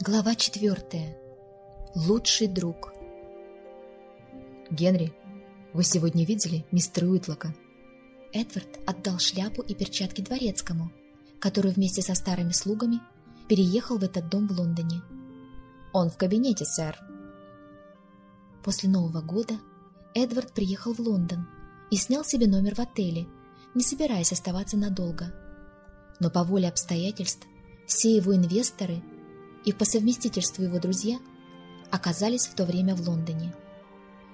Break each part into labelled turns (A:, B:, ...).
A: Глава четвертая. Лучший друг.
B: «Генри, вы сегодня видели мистера Уитлока?»
A: Эдвард отдал шляпу и перчатки дворецкому, который вместе со старыми слугами переехал в этот дом в Лондоне.
B: «Он в кабинете, сэр».
A: После Нового года Эдвард приехал в Лондон и снял себе номер в отеле, не собираясь оставаться надолго. Но по воле обстоятельств все его инвесторы и по совместительству его друзья оказались в то время в Лондоне.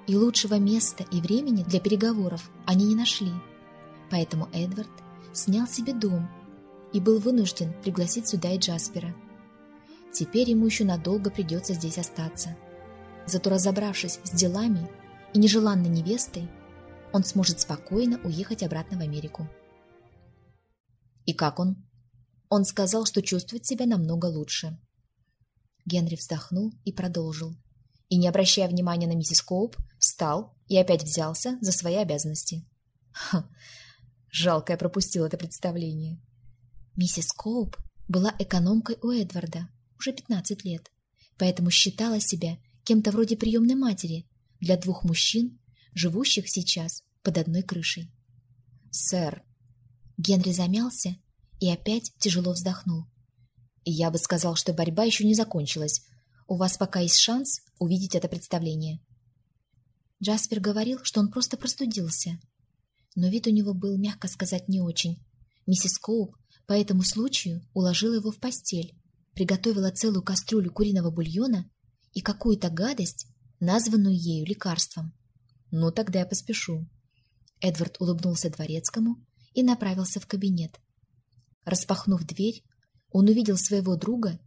A: И лучшего места и времени для переговоров они не нашли, поэтому Эдвард снял себе дом и был вынужден пригласить сюда и Джаспера. Теперь ему еще надолго придется здесь остаться. Зато разобравшись с делами и нежеланной невестой, он сможет спокойно уехать обратно в Америку.
B: И как он? Он сказал, что чувствует себя намного лучше.
A: Генри вздохнул и продолжил.
B: И, не обращая внимания на миссис Коуп, встал и опять взялся за свои обязанности. Ха, жалко я пропустил это представление.
A: Миссис Коуп была экономкой у Эдварда уже 15 лет, поэтому считала себя кем-то вроде приемной матери для двух мужчин, живущих сейчас под одной крышей.
B: «Сэр!»
A: Генри замялся и опять тяжело вздохнул.
B: Я бы сказал, что борьба еще не закончилась. У вас пока есть шанс увидеть это представление.
A: Джаспер говорил, что он просто простудился. Но вид у него был, мягко сказать, не очень. Миссис Коуп по этому случаю уложила его в постель, приготовила целую кастрюлю куриного бульона и какую-то гадость, названную ею лекарством.
B: «Ну, тогда я поспешу».
A: Эдвард улыбнулся дворецкому и направился в кабинет. Распахнув дверь, он увидел своего друга,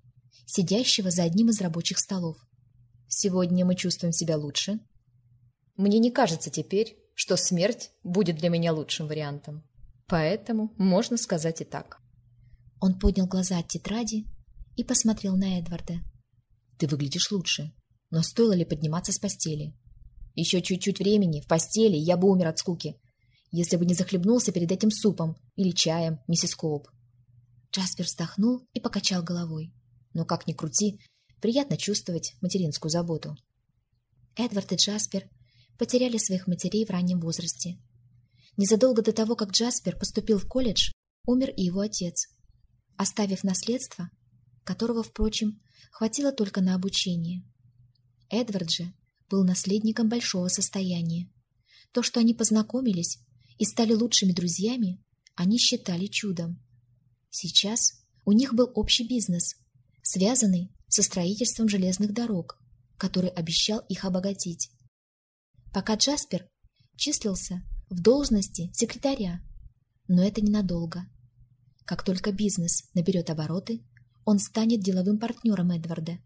A: сидящего за одним из рабочих столов.
B: «Сегодня мы чувствуем себя лучше. Мне не кажется теперь, что смерть будет для меня лучшим вариантом. Поэтому можно сказать и так».
A: Он поднял глаза от тетради и посмотрел на Эдварда.
B: «Ты выглядишь лучше, но стоило ли подниматься с постели? Еще чуть-чуть времени в постели, я бы умер от скуки, если бы не захлебнулся перед этим супом или чаем, миссис Коуп.
A: Джаспер вздохнул и покачал головой.
B: Но как ни крути, приятно чувствовать материнскую заботу.
A: Эдвард и Джаспер потеряли своих матерей в раннем возрасте. Незадолго до того, как Джаспер поступил в колледж, умер и его отец, оставив наследство, которого, впрочем, хватило только на обучение. Эдвард же был наследником большого состояния. То, что они познакомились и стали лучшими друзьями, они считали чудом. Сейчас у них был общий бизнес, связанный со строительством железных дорог, который обещал их обогатить. Пока Джаспер числился в должности секретаря, но это ненадолго. Как только бизнес наберет обороты, он станет деловым партнером Эдварда.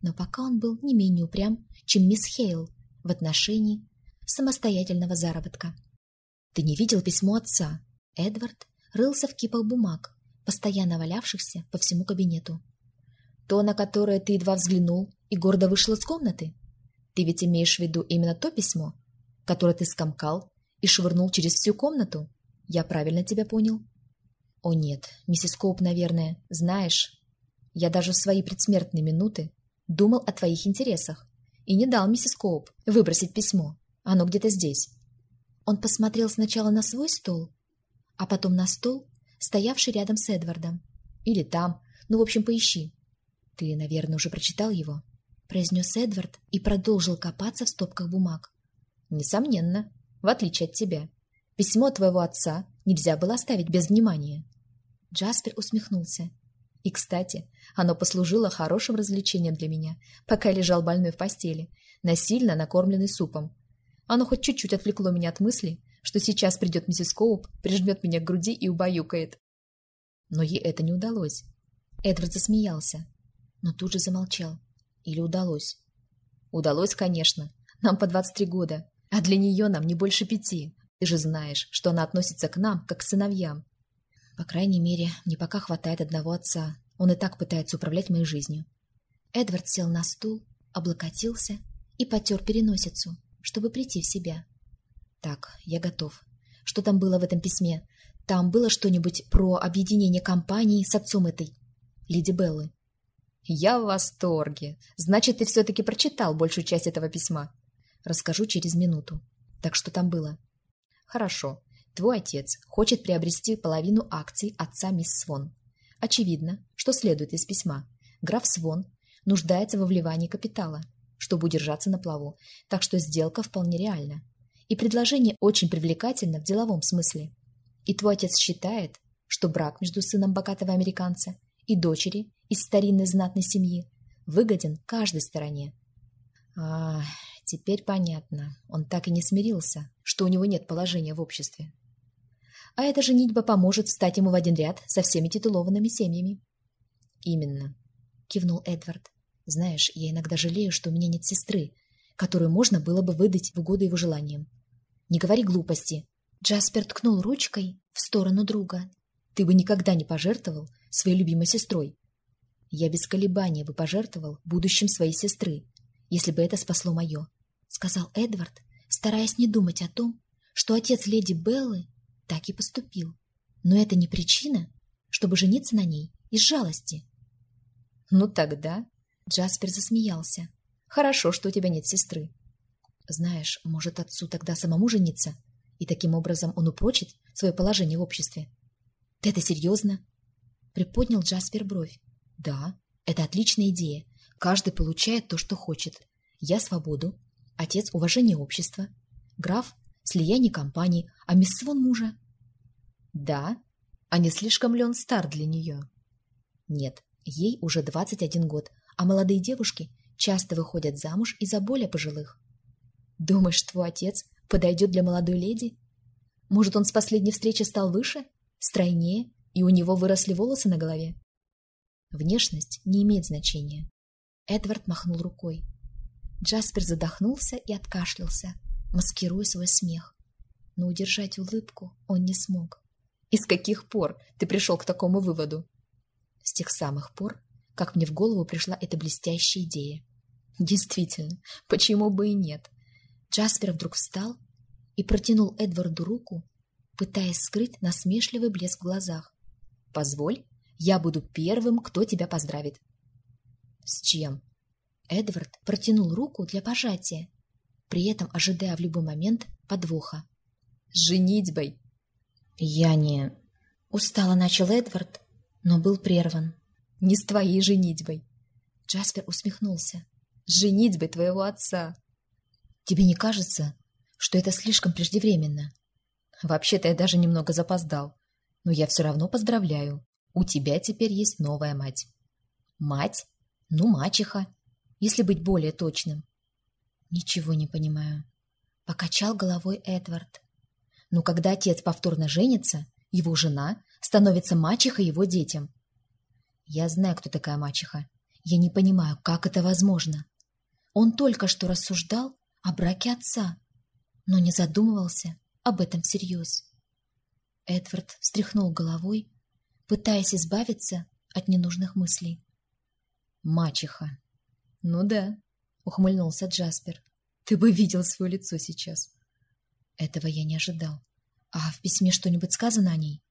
A: Но пока он был не менее упрям, чем мисс Хейл в отношении самостоятельного заработка.
B: «Ты не видел письмо отца?»
A: Эдвард рылся в кипах бумаг, постоянно валявшихся по всему кабинету.
B: То, на которое ты едва взглянул и гордо вышел из комнаты? Ты ведь имеешь в виду именно то письмо, которое ты скомкал и швырнул через всю комнату? Я правильно тебя понял? О нет, миссис Коуп, наверное, знаешь, я даже в свои предсмертные минуты думал о твоих интересах и не дал миссис Коуп выбросить письмо. Оно где-то здесь.
A: Он посмотрел сначала на свой стол, а потом на стол, стоявший рядом с Эдвардом.
B: Или там. Ну, в общем, поищи. Ты, наверное, уже прочитал его?
A: Произнес Эдвард и продолжил копаться в стопках бумаг.
B: Несомненно. В отличие от тебя. Письмо твоего отца нельзя было оставить без внимания.
A: Джаспер усмехнулся.
B: И, кстати, оно послужило хорошим развлечением для меня, пока лежал больной в постели, насильно накормленный супом. Оно хоть чуть-чуть отвлекло меня от мысли, что сейчас придет миссис Коуп, прижмет меня к груди и убаюкает. Но ей это не удалось. Эдвард засмеялся, но тут же замолчал. Или удалось? Удалось, конечно. Нам по 23 года, а для нее нам не больше пяти. Ты же знаешь, что она относится к нам, как к сыновьям. По крайней мере, мне пока хватает одного отца. Он и так пытается управлять моей жизнью.
A: Эдвард сел на стул, облокотился и потер переносицу, чтобы прийти в себя.
B: Так, я готов. Что там было в этом письме? Там было что-нибудь про объединение компаний с отцом этой Леди Беллы? Я в восторге. Значит, ты все-таки прочитал большую часть этого письма. Расскажу через минуту. Так что там было? Хорошо. Твой отец хочет приобрести половину акций отца мисс Свон. Очевидно, что следует из письма. Граф Свон нуждается во вливании капитала, чтобы удержаться на плаву, так что сделка вполне реальна. И предложение очень привлекательно в деловом смысле. И твой отец считает, что брак между сыном богатого американца и дочери из старинной знатной семьи выгоден каждой стороне. А, теперь понятно. Он так и не смирился, что у него нет положения в обществе. А эта женитьба поможет встать ему в один ряд со всеми титулованными семьями. Именно, кивнул Эдвард. Знаешь, я иногда жалею, что у меня нет сестры, которую можно было бы выдать в угоду его желаниям. Не говори глупости. Джаспер ткнул ручкой в сторону друга. Ты бы никогда не пожертвовал своей любимой сестрой. Я без колебания бы пожертвовал будущим своей сестры, если бы это спасло мое, — сказал Эдвард, стараясь не думать о том, что отец леди Беллы так и поступил. Но это не причина, чтобы жениться на ней из жалости. Ну тогда Джаспер засмеялся. Хорошо, что у тебя нет сестры. Знаешь, может, отцу тогда самому жениться, и таким образом он упрочит свое положение в обществе. Ты это серьезно? Приподнял Джаспер бровь. Да, это отличная идея. Каждый получает то, что хочет. Я свободу, отец уважение общества, граф слияние компаний, а мисс Свон мужа. Да, а не слишком ли он стар для нее? Нет, ей уже 21 год, а молодые девушки часто выходят замуж из-за более пожилых. Думаешь, твой отец подойдет для молодой леди? Может, он с последней встречи стал выше, стройнее, и у него выросли волосы на голове? Внешность не имеет значения. Эдвард махнул рукой. Джаспер задохнулся и откашлялся, маскируя свой смех. Но удержать улыбку он не смог. «И с каких пор ты пришел к такому выводу?» «С тех самых пор, как мне в голову пришла эта блестящая идея». «Действительно, почему бы и нет?» Джаспер вдруг встал и протянул Эдварду руку, пытаясь скрыть насмешливый блеск в глазах. «Позволь, я буду первым, кто тебя поздравит». «С чем?» Эдвард протянул руку для пожатия, при этом ожидая в любой момент подвоха. «С женитьбой!» «Я не...» Устало начал Эдвард, но был прерван. «Не с твоей женитьбой!» Джаспер усмехнулся. «С женитьбой твоего отца!» «Тебе не кажется, что это слишком преждевременно?» «Вообще-то я даже немного запоздал, но я все равно поздравляю. У тебя теперь есть новая мать». «Мать? Ну, мачеха, если быть более точным. «Ничего не понимаю», — покачал головой Эдвард. «Но когда отец повторно женится, его жена становится мачехой его детям». «Я знаю, кто такая мачеха. Я не понимаю, как это возможно. Он только что рассуждал о браке отца, но не задумывался об этом всерьез». Эдвард встряхнул головой, пытаясь избавиться от ненужных мыслей. «Мачеха. Ну да, ухмыльнулся Джаспер. Ты бы видел свое лицо сейчас. Этого я не ожидал. А в письме что-нибудь сказано о ней?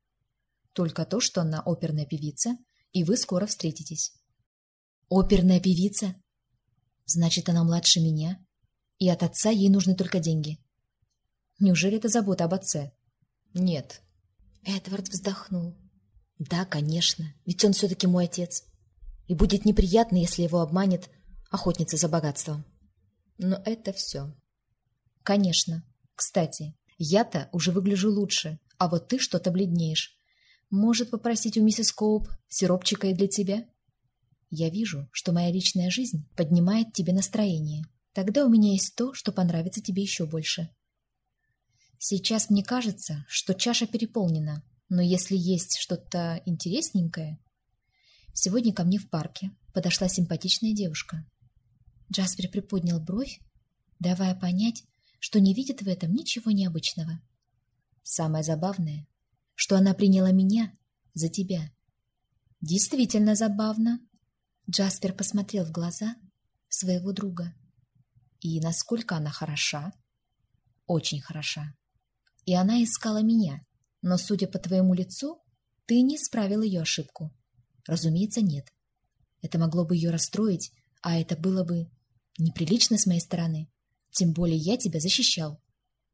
B: Только то, что она оперная певица, и вы скоро встретитесь. Оперная певица? Значит, она младше меня, и от отца ей нужны только деньги. Неужели это забота об отце? Нет. Эдвард вздохнул. Да, конечно, ведь он все-таки мой отец. И будет неприятно, если его обманет охотница за богатством. Но это все. Конечно. Кстати, я-то уже выгляжу лучше, а вот ты что-то бледнеешь. Может попросить у миссис Коуп сиропчика и для тебя? Я вижу, что моя личная жизнь поднимает тебе настроение. Тогда у меня есть то, что понравится тебе еще больше. Сейчас мне кажется, что чаша переполнена, но если есть что-то интересненькое... Сегодня ко мне в парке подошла симпатичная девушка. Джаспер приподнял бровь, давая понять, что не видит в этом ничего необычного. Самое забавное, что она приняла меня за тебя. Действительно забавно. Джаспер посмотрел в глаза своего друга. И насколько она хороша? Очень хороша. И она искала меня, но, судя по твоему лицу, ты не исправил ее ошибку. Разумеется, нет.
A: Это могло бы ее расстроить, а это было бы неприлично с моей стороны. Тем более я тебя защищал.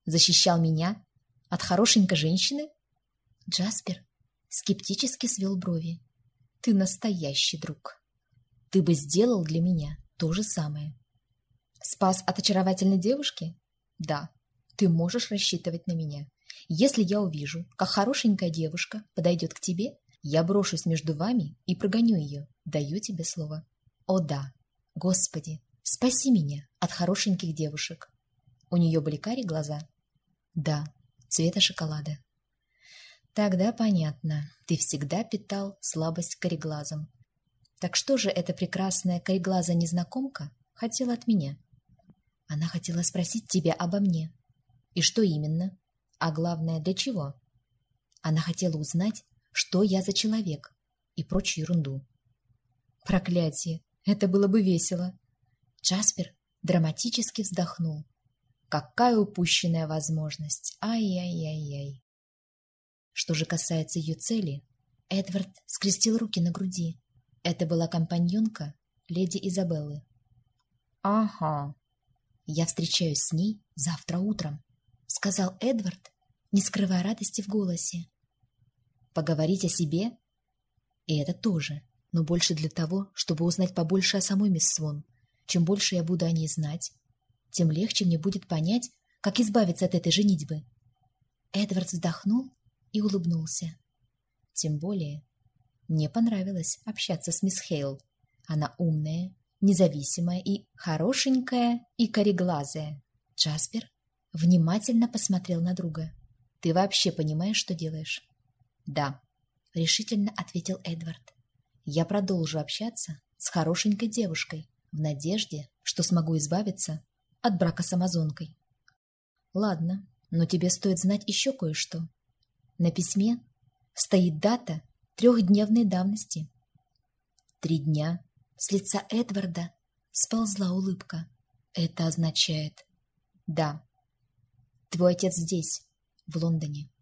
B: Защищал меня? От хорошенькой женщины?
A: Джаспер скептически свел брови.
B: Ты настоящий друг. Ты бы сделал для меня то же самое. Спас от очаровательной девушки? Да, ты можешь рассчитывать на меня. Если я увижу, как хорошенькая девушка подойдет к тебе, я брошусь между вами и прогоню ее. Даю тебе слово. О да, Господи, спаси меня от хорошеньких девушек. У нее были карие глаза? Да, цвета шоколада. Тогда понятно, ты всегда питал слабость к кореглазам. Так что же эта прекрасная кореглазая незнакомка хотела от меня? Она хотела спросить тебя обо мне. И что именно? А главное, для чего? Она хотела узнать, что я за человек и прочую ерунду. Проклятие! Это было бы весело. Джаспер драматически вздохнул. Какая упущенная возможность! Ай-яй-яй-яй! Что же касается ее цели, Эдвард скрестил руки на груди. Это была компаньонка леди Изабеллы. «Ага, я встречаюсь с ней завтра утром», — сказал Эдвард, не скрывая радости в голосе. «Поговорить о себе?» «И это тоже, но больше для того, чтобы узнать побольше о самой мисс Свон. Чем больше я буду о ней знать, тем легче мне будет понять, как избавиться от этой женитьбы». Эдвард вздохнул и улыбнулся. Тем более, мне понравилось общаться с мисс Хейл. Она умная, независимая и хорошенькая и кореглазая. Джаспер внимательно посмотрел на друга. «Ты вообще понимаешь, что делаешь?» «Да», — решительно ответил Эдвард. «Я продолжу общаться с хорошенькой девушкой в надежде, что смогу избавиться от брака с амазонкой». «Ладно, но тебе стоит знать еще кое-что. На письме стоит дата трехдневной давности. Три дня с лица Эдварда сползла улыбка. Это означает «Да, твой отец здесь, в Лондоне».